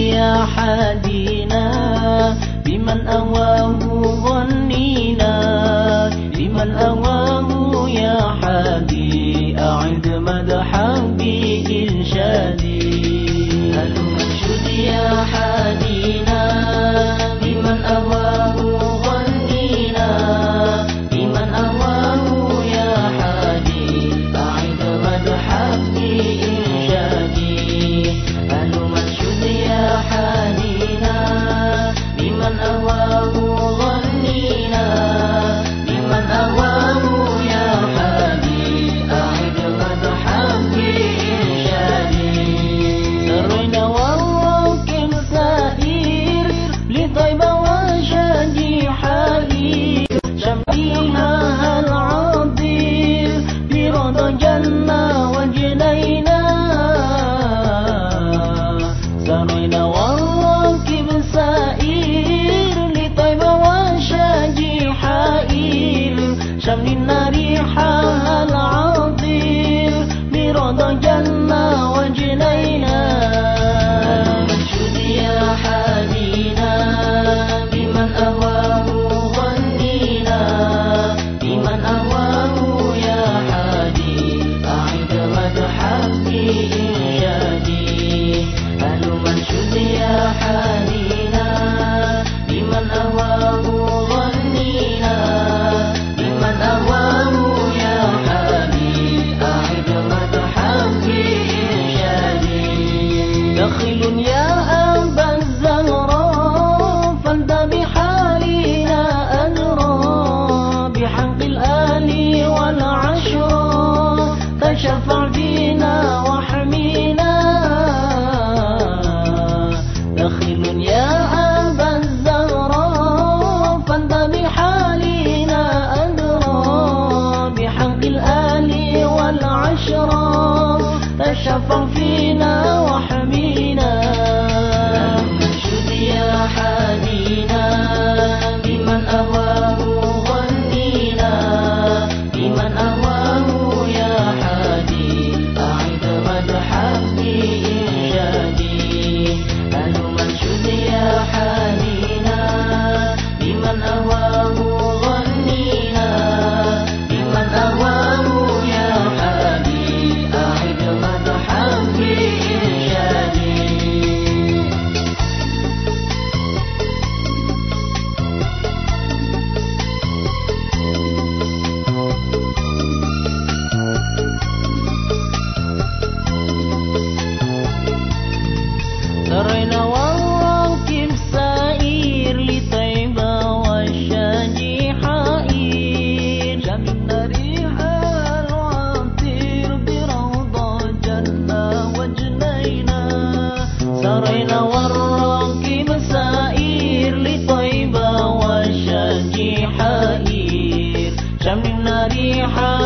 يا حادينا 小放飞 ريحه